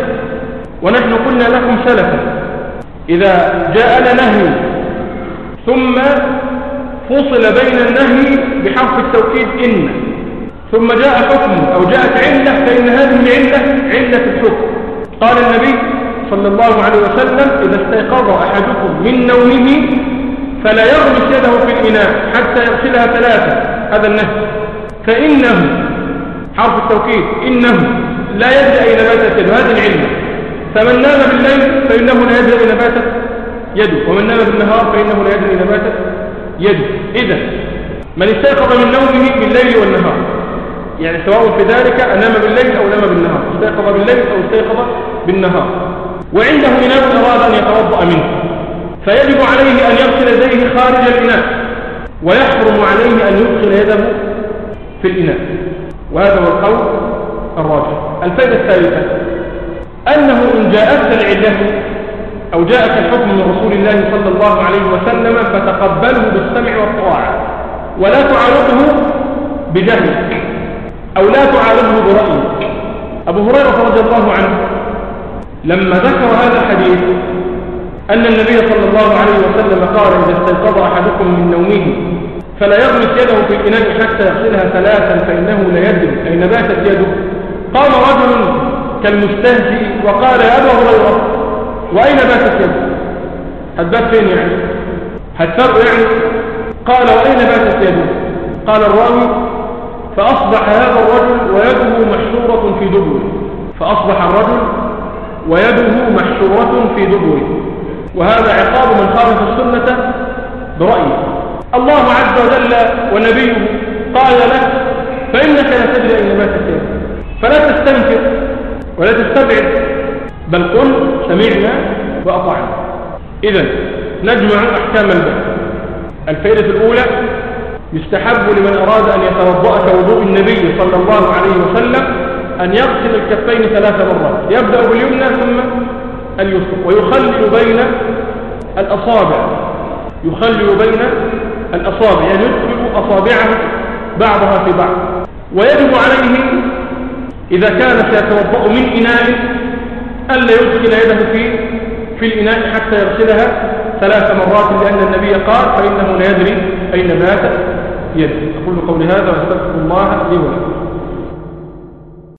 ونحن قلنا لكم سلفا إذا جاءنا نهي ثم فصل بين النهي بحرف التوكيد إن. ثم جاء حكم أو جاءت علة فإن هذه العلة علة الحكم. قال النبي صلى الله عليه وسلم إذا استيقظ أحدكم من نومه فلا يغمس يده في الإناء حتى يغسلها ثلاثة هذا النهي. فإنه حرف التوكيد إنه لا يدري أين باتت هذه العلة. فمن نام بالليل فإنه لا يدري أين باتت. يده. ومن نام بالنهار فإنه لا يدري أين باتت يده. إذا من استيقظ من نومه بالليل والنهار. يعني سواء في ذلك أنام بالليل أو نام بالنهار. استيقظ بالليل أو استيقظ بالنهار. وعنده إناء أراد أن يتوضأ منه. فيجب عليه أن يغسل يديه خارج الإناء ويحرم عليه أن يدخل يده في الإناء وهذا هو القول الراجح. الفائدة الثالثة. أنه إن جاءتك العلة أو جاءك الحكم من رسول الله صلى الله عليه وسلم فتقبله بالسمع والطاعة ولا تعارضه بجهل أو لا تعارضه برأيك أبو هريرة رضي الله عنه لما ذكر هذا الحديث أن النبي صلى الله عليه وسلم قال إذا استيقظ أحدكم من نومه فلا يغمس يده في الإناء حتى يغسلها ثلاثا فإنه لا يدري أين باتت يده. قام رجل كالمستهزئ وقال يا أبا هريرة وأين باتت يده هتبات فين يعني؟ هتفرق يعني؟ قال وأين باتت يده قال الراوي فأصبح هذا الرجل ويده محشورة في دبره فأصبح الرجل ويده محشورة في دبره وهذا عقاب من خالف السنة برأيه. الله عز وجل ونبيه قال لك فإنك لا تدري أين مات السيد فلا تستنكر ولا تستبعد. بل قل سمعنا وأطعنا. إذا نجمع أحكام الباب الفائدة الأولى يستحب لمن أراد أن يتوضأ كوضوء النبي صلى الله عليه وسلم أن يغسل الكفين ثلاث مرات. يبدأ باليمنى ثم اليسرى. ويخلل بين الأصابع. يخلل بين الأصابع. يعني يدخل أصابعه بعضها في بعض. ويجب عليه إذا كان سيتوضأ من إناء ألا يدخل يده في في الإناء حتى يغسلها ثلاث مرات لأن النبي قال فإنه لا يدري أين بات يده أقول قولي هذا وأستغفر الله لي ولكم.